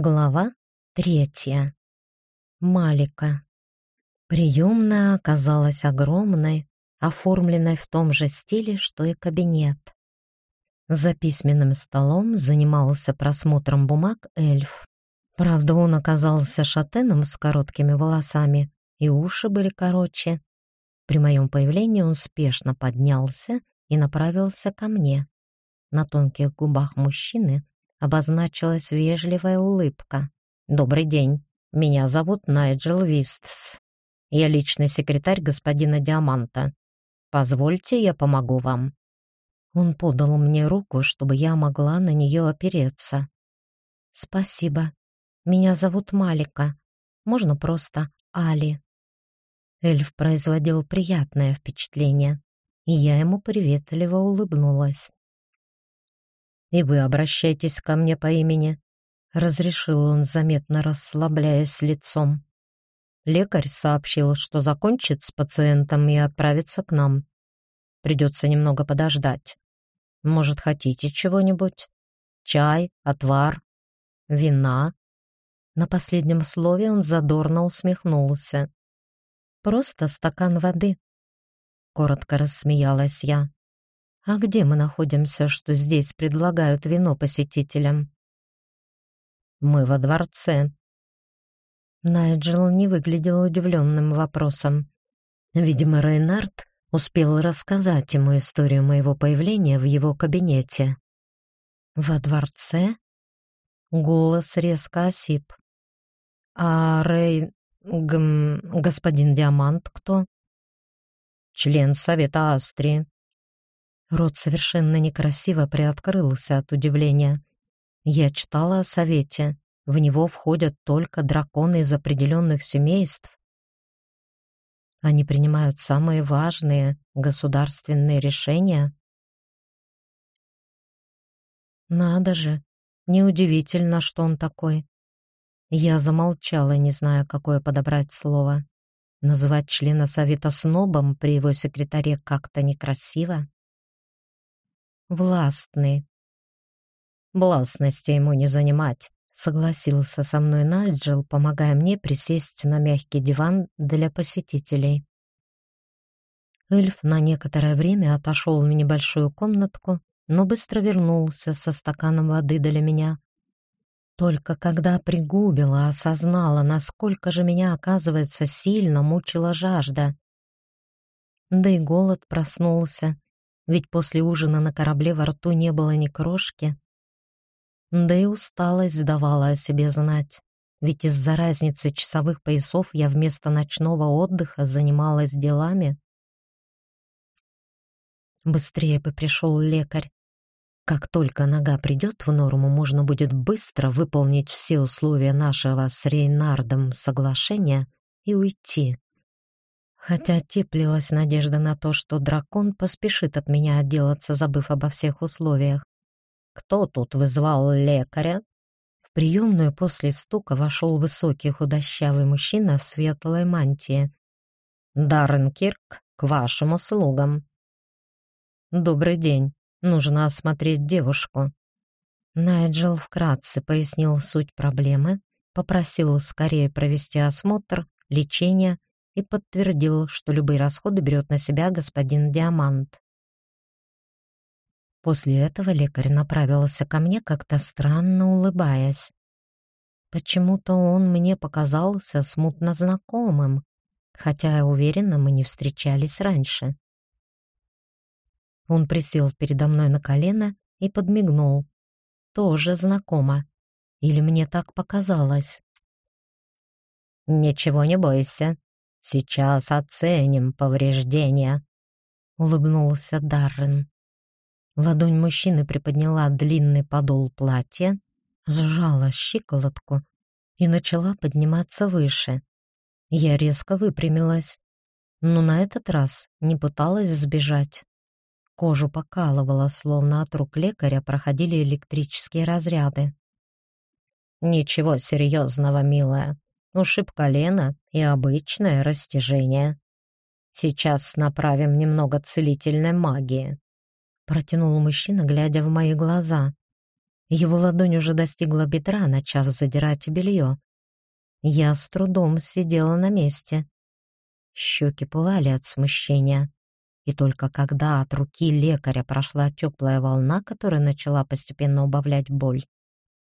Глава третья. Малика. Приемная оказалась огромной, оформленной в том же стиле, что и кабинет. За письменным столом занимался просмотром бумаг эльф. Правда, он оказался шатеном с короткими волосами, и уши были короче. При моем появлении он спешно поднялся и направился ко мне. На тонких губах мужчины обозначилась вежливая улыбка. «Добрый день. Меня зовут Найджел Вистс. Я личный секретарь господина Диаманта. Позвольте, я помогу вам». Он подал мне руку, чтобы я могла на нее опереться. «Спасибо. Меня зовут Малика. Можно просто Али». Эльф производил приятное впечатление, и я ему приветливо улыбнулась. «И вы обращайтесь ко мне по имени», — разрешил он, заметно расслабляясь лицом. Лекарь сообщил, что закончит с пациентом и отправится к нам. Придется немного подождать. Может, хотите чего-нибудь? Чай, отвар, вина?» На последнем слове он задорно усмехнулся. «Просто стакан воды», — коротко рассмеялась я. А где мы находимся, что здесь предлагают вино посетителям? Мы во дворце. Найджел не выглядел удивленным вопросом. Видимо, Рейнард успел рассказать ему историю моего появления в его кабинете. Во дворце? Голос резко осип. А Рей... Гм... господин Диамант кто? Член Совета Австрии. Рот совершенно некрасиво приоткрылся от удивления. Я читала о совете. В него входят только драконы из определенных семейств. Они принимают самые важные государственные решения. Надо же, неудивительно, что он такой. Я замолчала, не зная, какое подобрать слово. Называть члена совета снобом при его секретаре как-то некрасиво властный. Властности ему не занимать, согласился со мной Найджел, помогая мне присесть на мягкий диван для посетителей. Эльф на некоторое время отошел в небольшую комнатку, но быстро вернулся со стаканом воды для меня. Только когда пригубила, осознала, насколько же меня, оказывается, сильно мучила жажда. Да и голод проснулся, ведь после ужина на корабле во рту не было ни крошки. Да и усталость давала о себе знать, ведь из-за разницы часовых поясов я вместо ночного отдыха занималась делами. Быстрее бы пришел лекарь. Как только нога придет в норму, можно будет быстро выполнить все условия нашего с Рейнардом соглашения и уйти хотя теплилась надежда на то, что дракон поспешит от меня отделаться, забыв обо всех условиях. «Кто тут вызвал лекаря?» В приемную после стука вошел высокий худощавый мужчина в светлой мантии. «Даррен Кирк, к вашим услугам». «Добрый день. Нужно осмотреть девушку». Найджел вкратце пояснил суть проблемы, попросил скорее провести осмотр, лечение и подтвердил, что любые расходы берет на себя господин Диамант. После этого лекарь направился ко мне, как-то странно улыбаясь. Почему-то он мне показался смутно знакомым, хотя, уверена, мы не встречались раньше. Он присел передо мной на колено и подмигнул. Тоже знакомо. Или мне так показалось? «Ничего не бойся. Сейчас оценим повреждения», — улыбнулся Даррен. Ладонь мужчины приподняла длинный подол платья, сжала щиколотку и начала подниматься выше. Я резко выпрямилась, но на этот раз не пыталась сбежать. Кожу покалывала, словно от рук лекаря проходили электрические разряды. «Ничего серьезного, милая ушиб колено и обычное растяжение. Сейчас направим немного целительной магии. Протянул мужчина, глядя в мои глаза. Его ладонь уже достигла бедра, начав задирать белье. Я с трудом сидела на месте. Щеки пылали от смущения. И только когда от руки лекаря прошла теплая волна, которая начала постепенно убавлять боль,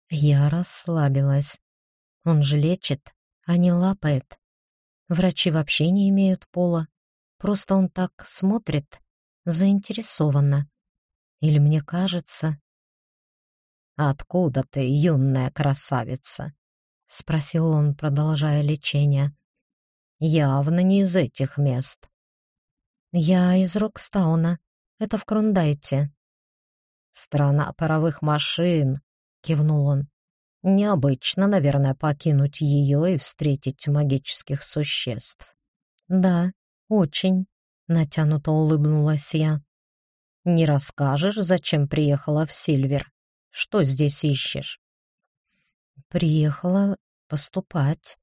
я расслабилась. Он же лечит, а не лапает. Врачи вообще не имеют пола. Просто он так смотрит, заинтересованно. Или мне кажется... «Откуда ты, юная красавица?» — спросил он, продолжая лечение. «Явно не из этих мест». «Я из Рокстауна. Это в Крундайте». «Страна паровых машин», — кивнул он. «Необычно, наверное, покинуть ее и встретить магических существ». «Да, очень», — натянуто улыбнулась я. «Не расскажешь, зачем приехала в Сильвер? Что здесь ищешь?» «Приехала поступать».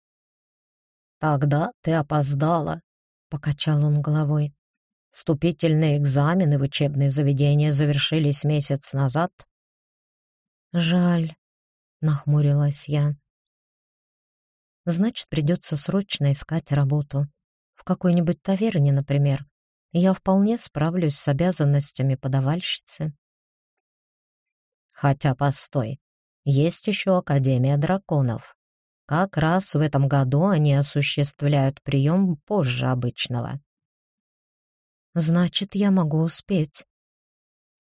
«Тогда ты опоздала», — покачал он головой. «Вступительные экзамены в учебные заведения завершились месяц назад». «Жаль», — нахмурилась я. «Значит, придется срочно искать работу. В какой-нибудь таверне, например я вполне справлюсь с обязанностями подавальщицы. Хотя, постой, есть еще Академия драконов. Как раз в этом году они осуществляют прием позже обычного. Значит, я могу успеть.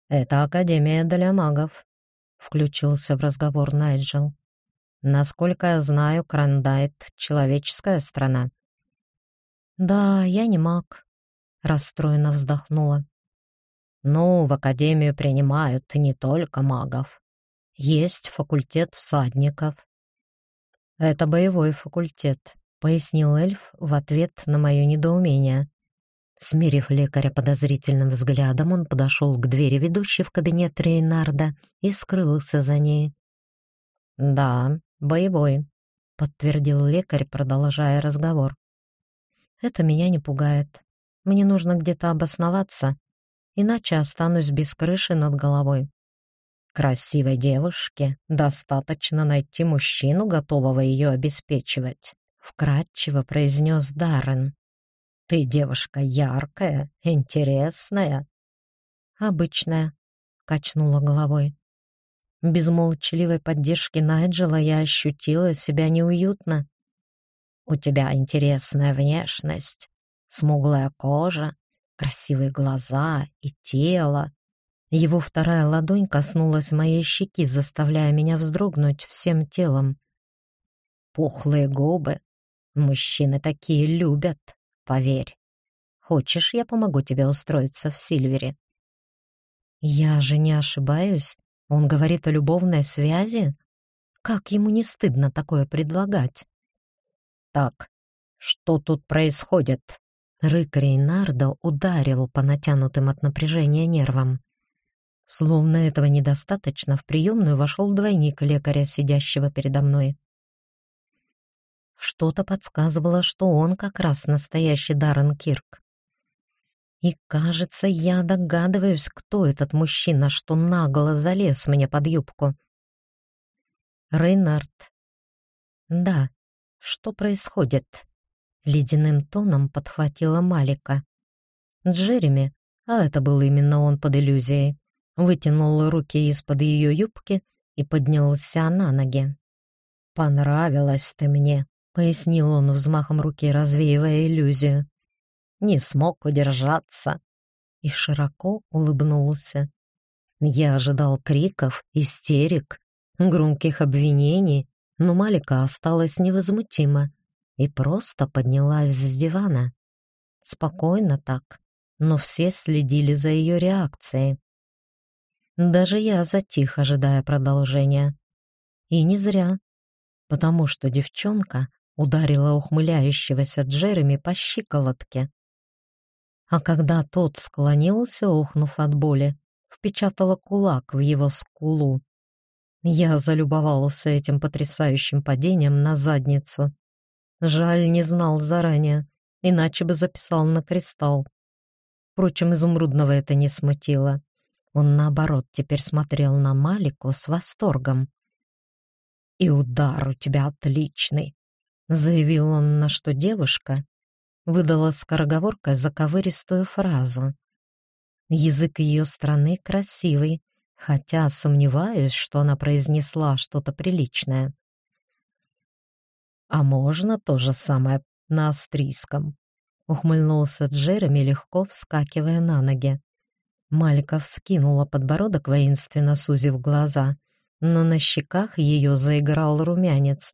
Это Академия для магов, включился в разговор Найджел. Насколько я знаю, Крандайт — человеческая страна. Да, я не маг, расстроенно вздохнула. «Ну, в академию принимают не только магов. Есть факультет всадников». «Это боевой факультет», — пояснил эльф в ответ на мое недоумение. Смирив лекаря подозрительным взглядом, он подошел к двери, ведущей в кабинет Рейнарда, и скрылся за ней. «Да, боевой», — подтвердил лекарь, продолжая разговор. «Это меня не пугает. Мне нужно где-то обосноваться, иначе останусь без крыши над головой. Красивой девушке достаточно найти мужчину, готового ее обеспечивать, вкратчиво произнес Даррен. Ты девушка яркая, интересная. Обычная, качнула головой. Без молчаливой поддержки Найджела я ощутила себя неуютно. У тебя интересная внешность, смуглая кожа, красивые глаза и тело. Его вторая ладонь коснулась моей щеки, заставляя меня вздрогнуть всем телом. Пухлые губы. Мужчины такие любят, поверь. Хочешь, я помогу тебе устроиться в Сильвере? Я же не ошибаюсь. Он говорит о любовной связи. Как ему не стыдно такое предлагать? Так, что тут происходит? Рык Рейнарда ударил по натянутым от напряжения нервам. Словно этого недостаточно, в приемную вошел двойник лекаря, сидящего передо мной. Что-то подсказывало, что он как раз настоящий Даррен Кирк. И, кажется, я догадываюсь, кто этот мужчина, что нагло залез мне под юбку. Рейнард. Да, что происходит? Ледяным тоном подхватила Малика. Джереми, а это был именно он под иллюзией, вытянул руки из-под ее юбки и поднялся на ноги. «Понравилась ты мне», — пояснил он взмахом руки, развеивая иллюзию. «Не смог удержаться» и широко улыбнулся. Я ожидал криков, истерик, громких обвинений, но Малика осталась невозмутима и просто поднялась с дивана. Спокойно так, но все следили за ее реакцией. Даже я затих, ожидая продолжения. И не зря, потому что девчонка ударила ухмыляющегося Джереми по щиколотке. А когда тот склонился, охнув от боли, впечатала кулак в его скулу. Я залюбовался этим потрясающим падением на задницу Жаль, не знал заранее, иначе бы записал на кристалл. Впрочем, изумрудного это не смутило. Он, наоборот, теперь смотрел на Малику с восторгом. «И удар у тебя отличный», — заявил он, на что девушка выдала скороговоркой заковыристую фразу. Язык ее страны красивый, хотя сомневаюсь, что она произнесла что-то приличное. «А можно то же самое на австрийском?» — ухмыльнулся Джереми, легко вскакивая на ноги. Малька вскинула подбородок, воинственно сузив глаза, но на щеках ее заиграл румянец.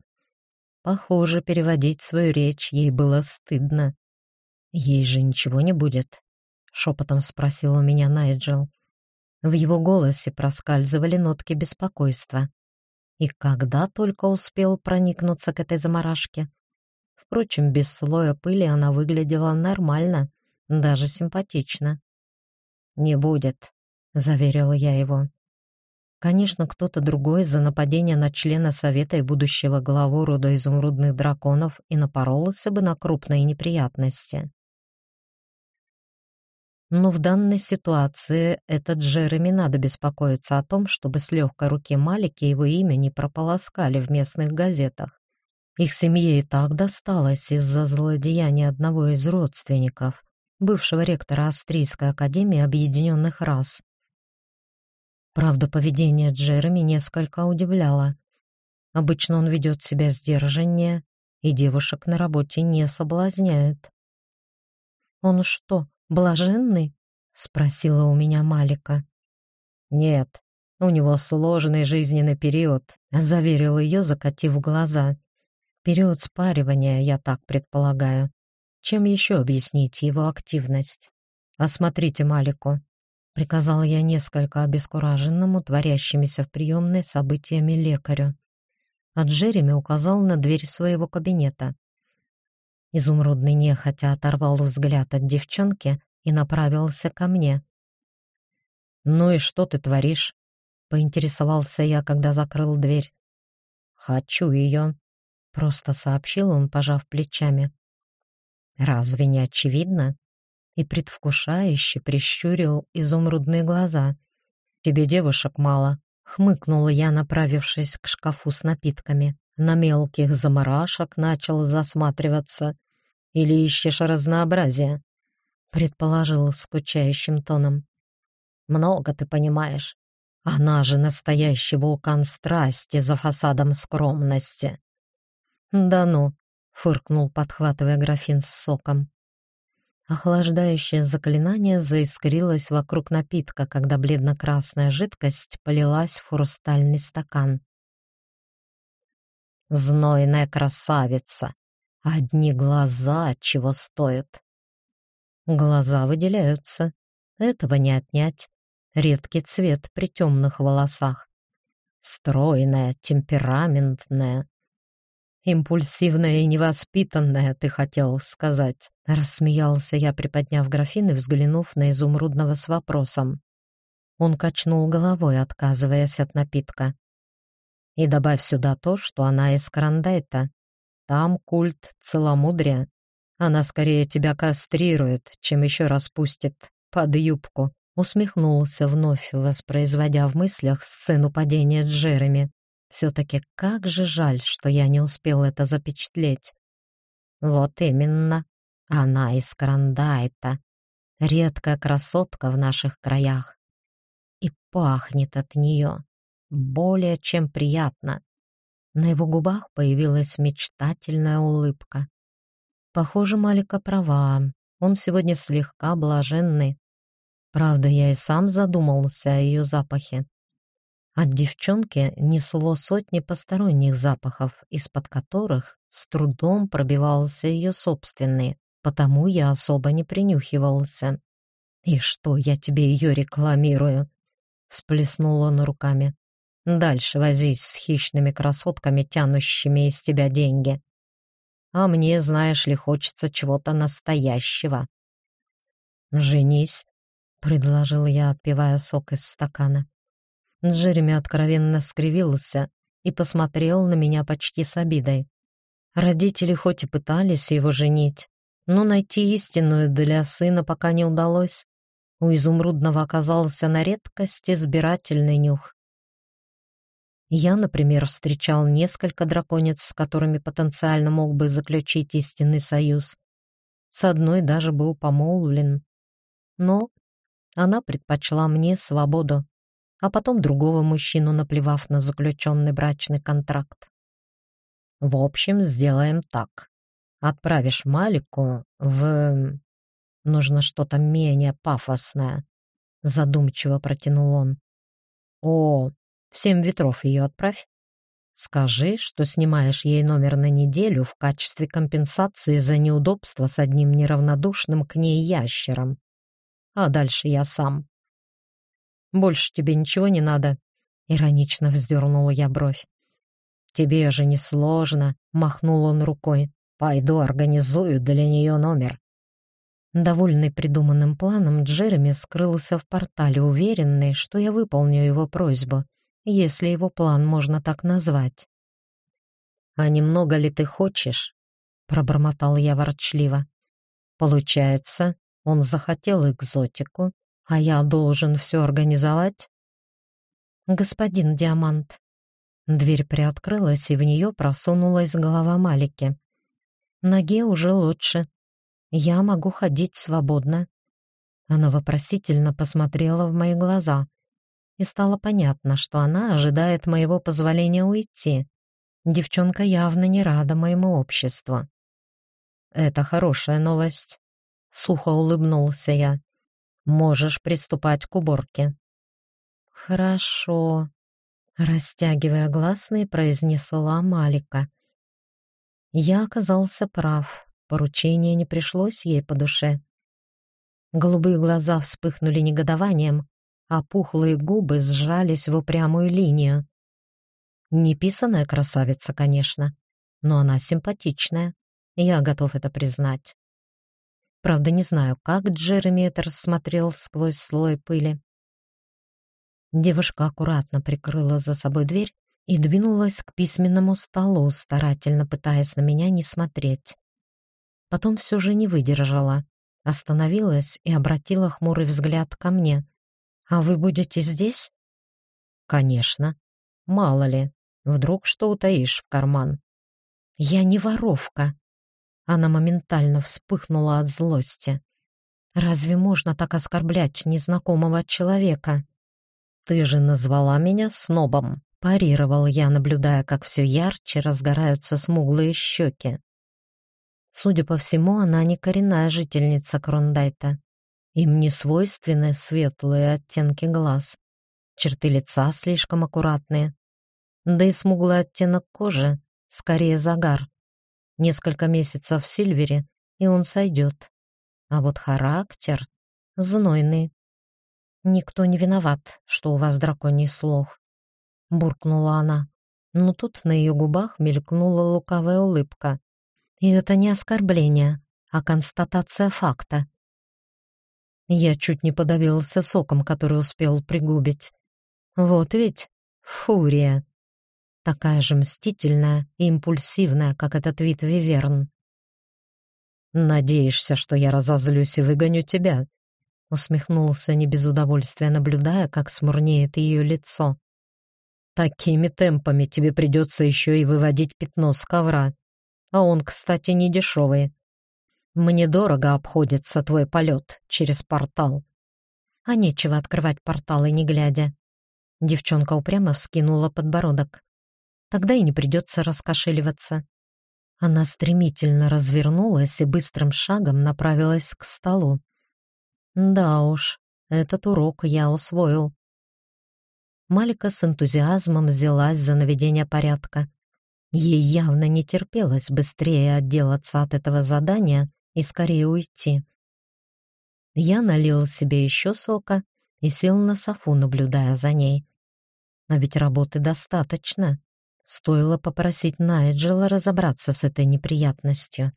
Похоже, переводить свою речь ей было стыдно. «Ей же ничего не будет?» — шепотом спросил у меня Найджел. В его голосе проскальзывали нотки беспокойства. И когда только успел проникнуться к этой заморашке. Впрочем, без слоя пыли она выглядела нормально, даже симпатично. «Не будет», — заверила я его. Конечно, кто-то другой за нападение на члена Совета и будущего главу рода изумрудных драконов и напоролся бы на крупные неприятности. Но в данной ситуации этот Джереми надо беспокоиться о том, чтобы с легкой руки Малики его имя не прополоскали в местных газетах. Их семье и так досталось из-за злодеяния одного из родственников, бывшего ректора Австрийской академии объединенных рас. Правда, поведение Джереми несколько удивляло. Обычно он ведет себя сдержаннее и девушек на работе не соблазняет. Он что, блаженный?» — спросила у меня Малика. «Нет, у него сложный жизненный период», — заверил ее, закатив глаза. «Период спаривания, я так предполагаю. Чем еще объяснить его активность? Осмотрите Малику», — приказал я несколько обескураженному, творящимися в приемной событиями лекарю. А Джереми указал на дверь своего кабинета. Изумрудный нехотя оторвал взгляд от девчонки и направился ко мне. «Ну и что ты творишь?» — поинтересовался я, когда закрыл дверь. «Хочу ее», — просто сообщил он, пожав плечами. «Разве не очевидно?» И предвкушающе прищурил изумрудные глаза. «Тебе девушек мало», — хмыкнула я, направившись к шкафу с напитками. На мелких заморашек начал засматриваться. Или ищешь разнообразие?» Предположил скучающим тоном. «Много ты понимаешь. Она же настоящий вулкан страсти за фасадом скромности». «Да ну», — фыркнул, подхватывая графин с соком. Охлаждающее заклинание заискрилось вокруг напитка, когда бледно-красная жидкость полилась в хрустальный стакан. «Знойная красавица!» Одни глаза чего стоят. Глаза выделяются. Этого не отнять. Редкий цвет при темных волосах. Стройная, темпераментная. Импульсивная и невоспитанная, ты хотел сказать. Рассмеялся я, приподняв графин и взглянув на изумрудного с вопросом. Он качнул головой, отказываясь от напитка. И добавь сюда то, что она из Карандайта, там культ целомудрия. Она скорее тебя кастрирует, чем еще раз пустит под юбку. Усмехнулся вновь, воспроизводя в мыслях сцену падения Джереми. Все-таки как же жаль, что я не успел это запечатлеть. Вот именно. Она из Карандайта. Редкая красотка в наших краях. И пахнет от нее. Более чем приятно. На его губах появилась мечтательная улыбка. Похоже, Малика права. Он сегодня слегка блаженный. Правда, я и сам задумался о ее запахе. От девчонки несло сотни посторонних запахов, из-под которых с трудом пробивался ее собственный, потому я особо не принюхивался. «И что, я тебе ее рекламирую?» — всплеснул он руками. Дальше возись с хищными красотками, тянущими из тебя деньги. А мне, знаешь ли, хочется чего-то настоящего. «Женись», — предложил я, отпивая сок из стакана. Джереми откровенно скривился и посмотрел на меня почти с обидой. Родители хоть и пытались его женить, но найти истинную для сына пока не удалось. У изумрудного оказался на редкость избирательный нюх. Я, например, встречал несколько драконец, с которыми потенциально мог бы заключить истинный союз. С одной даже был помолвлен. Но она предпочла мне свободу, а потом другого мужчину, наплевав на заключенный брачный контракт. В общем, сделаем так. Отправишь Малику в... Нужно что-то менее пафосное. Задумчиво протянул он. О, в семь ветров ее отправь. Скажи, что снимаешь ей номер на неделю в качестве компенсации за неудобство с одним неравнодушным к ней ящером. А дальше я сам. Больше тебе ничего не надо, иронично вздернула я бровь. Тебе же не сложно, махнул он рукой. Пойду организую для нее номер. Довольный придуманным планом, Джереми скрылся в портале, уверенный, что я выполню его просьбу если его план можно так назвать. «А немного ли ты хочешь?» — пробормотал я ворчливо. «Получается, он захотел экзотику, а я должен все организовать?» «Господин Диамант». Дверь приоткрылась, и в нее просунулась голова Малики. «Ноге уже лучше. Я могу ходить свободно». Она вопросительно посмотрела в мои глаза — и стало понятно, что она ожидает моего позволения уйти. Девчонка явно не рада моему обществу. «Это хорошая новость», — сухо улыбнулся я. «Можешь приступать к уборке». «Хорошо», — растягивая гласные, произнесла Малика. Я оказался прав, поручение не пришлось ей по душе. Голубые глаза вспыхнули негодованием, а пухлые губы сжались в упрямую линию. Неписанная красавица, конечно, но она симпатичная, я готов это признать. Правда, не знаю, как Джереми это рассмотрел сквозь слой пыли. Девушка аккуратно прикрыла за собой дверь и двинулась к письменному столу, старательно пытаясь на меня не смотреть. Потом все же не выдержала, остановилась и обратила хмурый взгляд ко мне. «А вы будете здесь?» «Конечно. Мало ли, вдруг что утаишь в карман». «Я не воровка». Она моментально вспыхнула от злости. «Разве можно так оскорблять незнакомого человека?» «Ты же назвала меня снобом», — парировал я, наблюдая, как все ярче разгораются смуглые щеки. Судя по всему, она не коренная жительница Крондайта. Им не свойственны светлые оттенки глаз, черты лица слишком аккуратные, да и смуглый оттенок кожи, скорее загар. Несколько месяцев в Сильвере, и он сойдет. А вот характер знойный. «Никто не виноват, что у вас драконий слух», — буркнула она. Но тут на ее губах мелькнула лукавая улыбка. И это не оскорбление, а констатация факта. Я чуть не подавился соком, который успел пригубить. Вот ведь фурия. Такая же мстительная и импульсивная, как этот вид Виверн. «Надеешься, что я разозлюсь и выгоню тебя?» Усмехнулся не без удовольствия, наблюдая, как смурнеет ее лицо. «Такими темпами тебе придется еще и выводить пятно с ковра. А он, кстати, не дешевый. Мне дорого обходится твой полет через портал. А нечего открывать порталы, не глядя. Девчонка упрямо вскинула подбородок. Тогда и не придется раскошеливаться. Она стремительно развернулась и быстрым шагом направилась к столу. Да уж, этот урок я усвоил. Малика с энтузиазмом взялась за наведение порядка. Ей явно не терпелось быстрее отделаться от этого задания и скорее уйти. Я налил себе еще сока и сел на софу, наблюдая за ней. А ведь работы достаточно. Стоило попросить Найджела разобраться с этой неприятностью.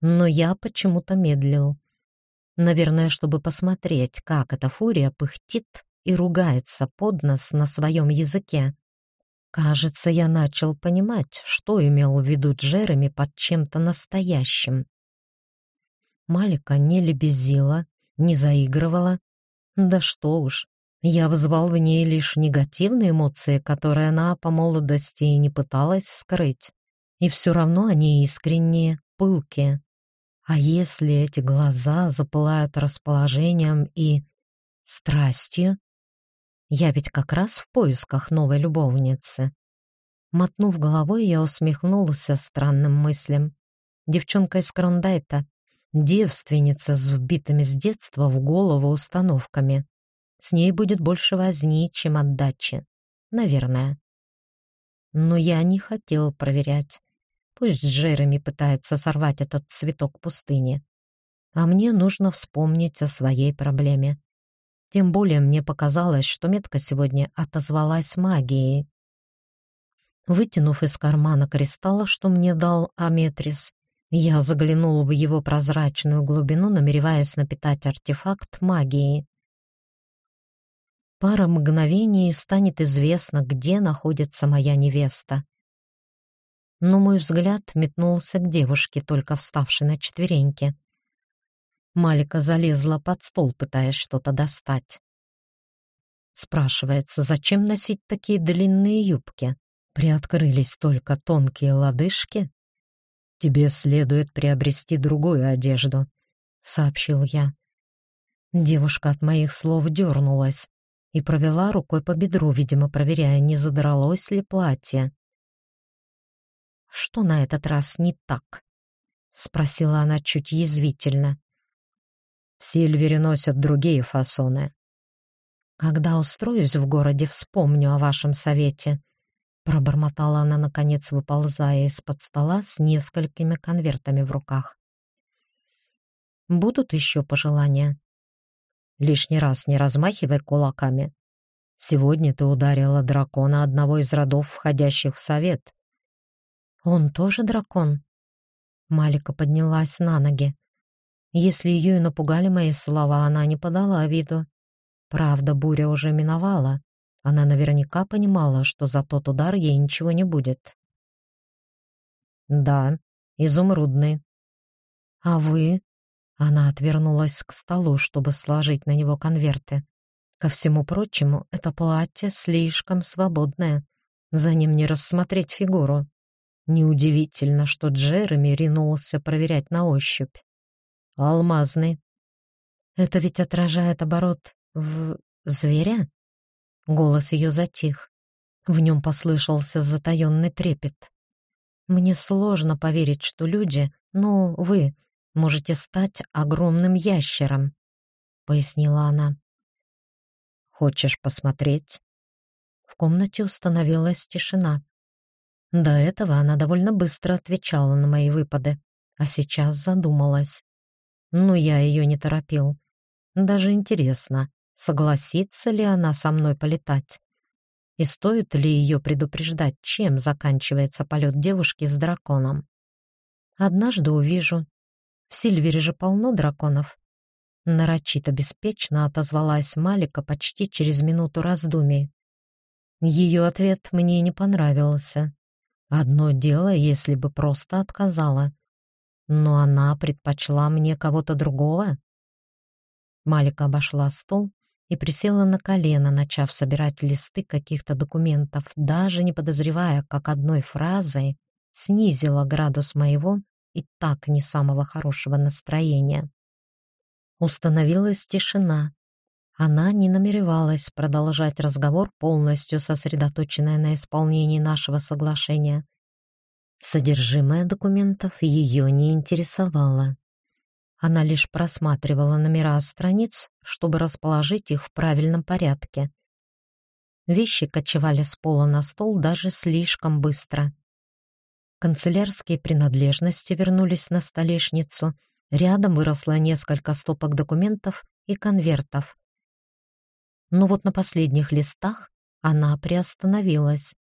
Но я почему-то медлил. Наверное, чтобы посмотреть, как эта фурия пыхтит и ругается под нос на своем языке. Кажется, я начал понимать, что имел в виду Джереми под чем-то настоящим. Малика не лебезила, не заигрывала, Да что уж, я вызвал в ней лишь негативные эмоции, которые она по молодости и не пыталась скрыть. И все равно они искренние, пылкие. А если эти глаза запылают расположением и страстью? Я ведь как раз в поисках новой любовницы. Мотнув головой, я усмехнулся странным мыслям. Девчонка из Крондайта, девственница с вбитыми с детства в голову установками. С ней будет больше возни, чем отдачи. Наверное. Но я не хотел проверять. Пусть Джереми пытается сорвать этот цветок пустыни. А мне нужно вспомнить о своей проблеме. Тем более мне показалось, что метка сегодня отозвалась магией. Вытянув из кармана кристалла, что мне дал Аметрис, я заглянул в его прозрачную глубину, намереваясь напитать артефакт магией. Пара мгновений станет известно, где находится моя невеста. Но мой взгляд метнулся к девушке, только вставшей на четвереньки. Малика залезла под стол, пытаясь что-то достать. Спрашивается, зачем носить такие длинные юбки? Приоткрылись только тонкие лодыжки. «Тебе следует приобрести другую одежду», — сообщил я. Девушка от моих слов дернулась и провела рукой по бедру, видимо, проверяя, не задралось ли платье. «Что на этот раз не так?» — спросила она чуть язвительно. В Сильвере носят другие фасоны. Когда устроюсь в городе, вспомню о вашем совете. Пробормотала она, наконец, выползая из-под стола с несколькими конвертами в руках. Будут еще пожелания? Лишний раз не размахивай кулаками. Сегодня ты ударила дракона одного из родов, входящих в совет. Он тоже дракон? Малика поднялась на ноги. Если ее и напугали мои слова, она не подала виду. Правда, буря уже миновала. Она наверняка понимала, что за тот удар ей ничего не будет. «Да, изумрудный». «А вы?» Она отвернулась к столу, чтобы сложить на него конверты. Ко всему прочему, это платье слишком свободное. За ним не рассмотреть фигуру. Неудивительно, что Джереми ринулся проверять на ощупь алмазный. Это ведь отражает оборот в зверя? Голос ее затих. В нем послышался затаенный трепет. Мне сложно поверить, что люди, ну, вы, можете стать огромным ящером, пояснила она. Хочешь посмотреть? В комнате установилась тишина. До этого она довольно быстро отвечала на мои выпады, а сейчас задумалась но я ее не торопил. Даже интересно, согласится ли она со мной полетать? И стоит ли ее предупреждать, чем заканчивается полет девушки с драконом? Однажды увижу. В Сильвере же полно драконов. Нарочито беспечно отозвалась Малика почти через минуту раздумий. Ее ответ мне не понравился. Одно дело, если бы просто отказала но она предпочла мне кого-то другого. Малика обошла стол и присела на колено, начав собирать листы каких-то документов, даже не подозревая, как одной фразой снизила градус моего и так не самого хорошего настроения. Установилась тишина. Она не намеревалась продолжать разговор, полностью сосредоточенная на исполнении нашего соглашения. Содержимое документов ее не интересовало. Она лишь просматривала номера страниц, чтобы расположить их в правильном порядке. Вещи кочевали с пола на стол даже слишком быстро. Канцелярские принадлежности вернулись на столешницу. Рядом выросло несколько стопок документов и конвертов. Но вот на последних листах она приостановилась.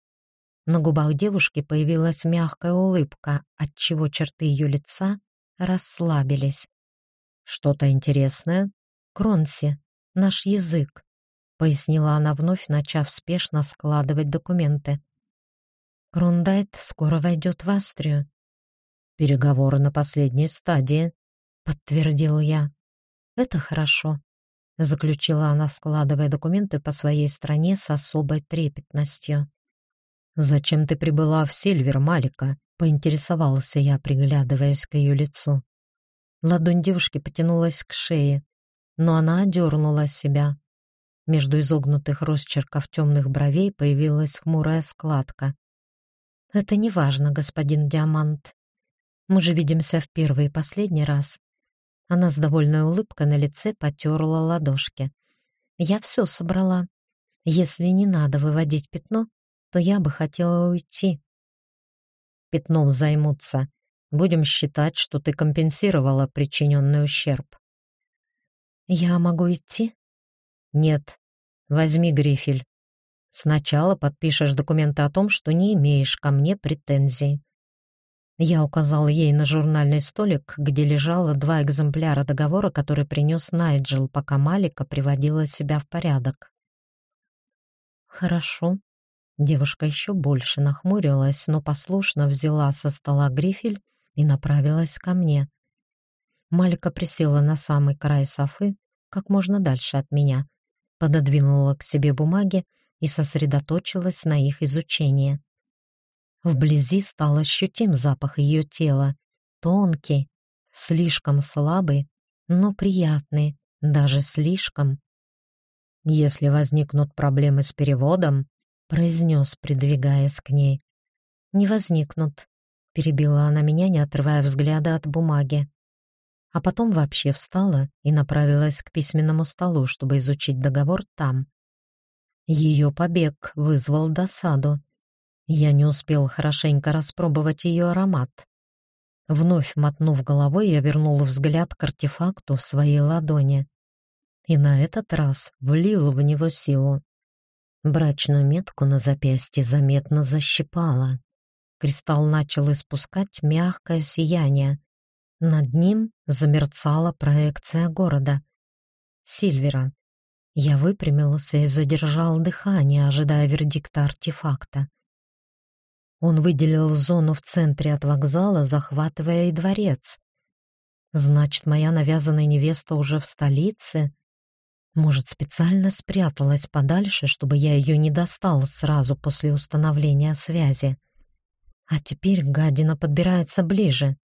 На губах девушки появилась мягкая улыбка, отчего черты ее лица расслабились. «Что-то интересное?» «Кронси, наш язык», — пояснила она вновь, начав спешно складывать документы. «Крондайт скоро войдет в Астрию». «Переговоры на последней стадии», — подтвердил я. «Это хорошо. заключила она, складывая документы по своей стране с особой трепетностью. «Зачем ты прибыла в Сильвер, Малика?» — поинтересовался я, приглядываясь к ее лицу. Ладонь девушки потянулась к шее, но она одернула себя. Между изогнутых росчерков темных бровей появилась хмурая складка. «Это не важно, господин Диамант. Мы же видимся в первый и последний раз. Она с довольной улыбкой на лице потерла ладошки. «Я все собрала. Если не надо выводить пятно, то я бы хотела уйти». «Пятном займутся. Будем считать, что ты компенсировала причиненный ущерб». «Я могу идти?» «Нет. Возьми грифель. Сначала подпишешь документы о том, что не имеешь ко мне претензий. Я указал ей на журнальный столик, где лежало два экземпляра договора, который принес Найджел, пока Малика приводила себя в порядок. «Хорошо». Девушка еще больше нахмурилась, но послушно взяла со стола грифель и направилась ко мне. Малика присела на самый край софы, как можно дальше от меня, пододвинула к себе бумаги и сосредоточилась на их изучении. Вблизи стал ощутим запах ее тела, тонкий, слишком слабый, но приятный, даже слишком. «Если возникнут проблемы с переводом», — произнес, придвигаясь к ней. «Не возникнут», — перебила она меня, не отрывая взгляда от бумаги. А потом вообще встала и направилась к письменному столу, чтобы изучить договор там. Ее побег вызвал досаду. Я не успел хорошенько распробовать ее аромат. Вновь мотнув головой, я вернул взгляд к артефакту в своей ладони. И на этот раз влил в него силу. Брачную метку на запястье заметно защипало. Кристалл начал испускать мягкое сияние. Над ним замерцала проекция города. Сильвера. Я выпрямился и задержал дыхание, ожидая вердикта артефакта. Он выделил зону в центре от вокзала, захватывая и дворец. Значит, моя навязанная невеста уже в столице? Может, специально спряталась подальше, чтобы я ее не достал сразу после установления связи? А теперь гадина подбирается ближе.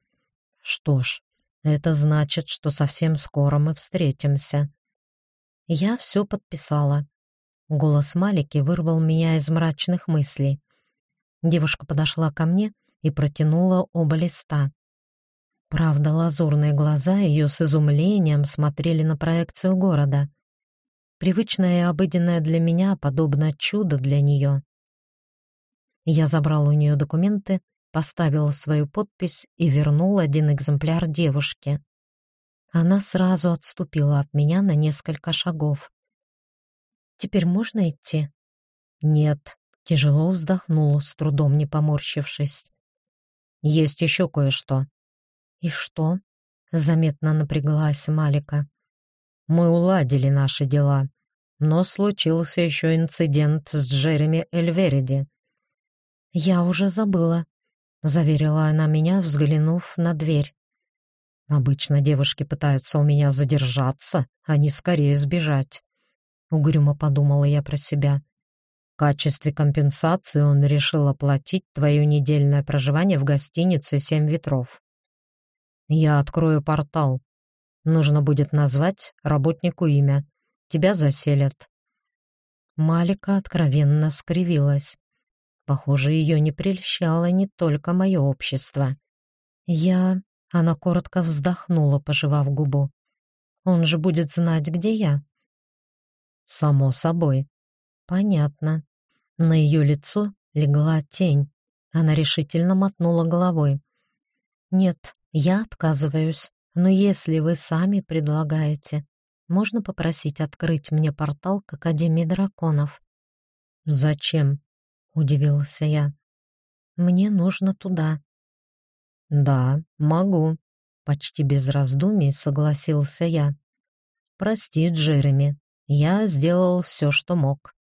Что ж, это значит, что совсем скоро мы встретимся. Я все подписала. Голос Малики вырвал меня из мрачных мыслей. Девушка подошла ко мне и протянула оба листа. Правда, лазурные глаза ее с изумлением смотрели на проекцию города. Привычное и обыденное для меня, подобно чуду для нее. Я забрал у нее документы, поставил свою подпись и вернул один экземпляр девушке. Она сразу отступила от меня на несколько шагов. «Теперь можно идти?» «Нет», Тяжело вздохнул, с трудом не поморщившись. «Есть еще кое-что». «И что?» — заметно напряглась Малика. «Мы уладили наши дела, но случился еще инцидент с Джереми Эльвериди». «Я уже забыла», — заверила она меня, взглянув на дверь. «Обычно девушки пытаются у меня задержаться, а не скорее сбежать», — угрюмо подумала я про себя. В качестве компенсации он решил оплатить твое недельное проживание в гостинице «Семь ветров». Я открою портал. Нужно будет назвать работнику имя. Тебя заселят. Малика откровенно скривилась. Похоже, ее не прельщало не только мое общество. Я... Она коротко вздохнула, пожевав губу. Он же будет знать, где я. Само собой. Понятно. На ее лицо легла тень. Она решительно мотнула головой. «Нет, я отказываюсь, но если вы сами предлагаете, можно попросить открыть мне портал к Академии драконов». «Зачем?» — удивился я. «Мне нужно туда». «Да, могу», — почти без раздумий согласился я. «Прости, Джереми, я сделал все, что мог».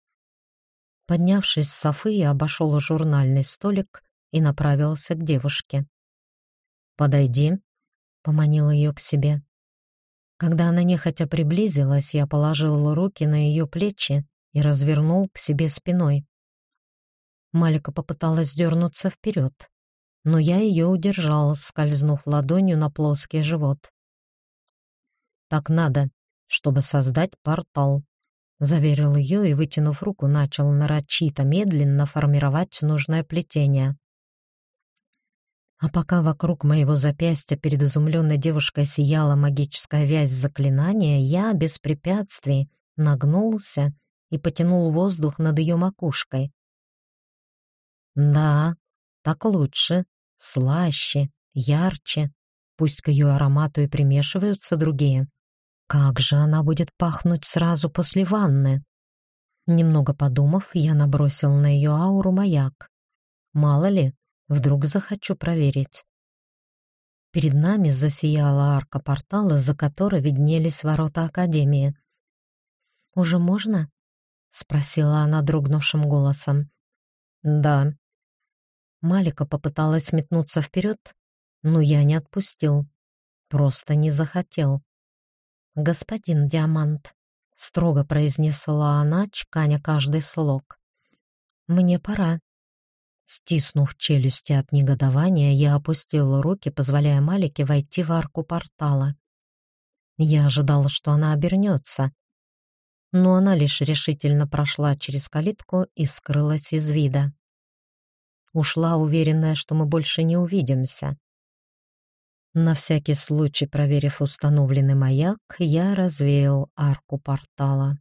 Поднявшись с софы, я обошел журнальный столик и направился к девушке. «Подойди», — поманил ее к себе. Когда она нехотя приблизилась, я положил руки на ее плечи и развернул к себе спиной. Малика попыталась дернуться вперед, но я ее удержал, скользнув ладонью на плоский живот. «Так надо, чтобы создать портал», — заверил ее и, вытянув руку, начал нарочито медленно формировать нужное плетение. А пока вокруг моего запястья перед изумленной девушкой сияла магическая вязь заклинания, я без препятствий нагнулся и потянул воздух над ее макушкой. Да, так лучше, слаще, ярче. Пусть к ее аромату и примешиваются другие. Как же она будет пахнуть сразу после ванны? Немного подумав, я набросил на ее ауру маяк. Мало ли, Вдруг захочу проверить. Перед нами засияла арка портала, за которой виднелись ворота Академии. «Уже можно?» — спросила она дрогнувшим голосом. «Да». Малика попыталась метнуться вперед, но я не отпустил. Просто не захотел. «Господин Диамант», — строго произнесла она, чканя каждый слог. «Мне пора». Стиснув челюсти от негодования, я опустил руки, позволяя Малике войти в арку портала. Я ожидал, что она обернется, но она лишь решительно прошла через калитку и скрылась из вида. Ушла, уверенная, что мы больше не увидимся. На всякий случай, проверив установленный маяк, я развеял арку портала.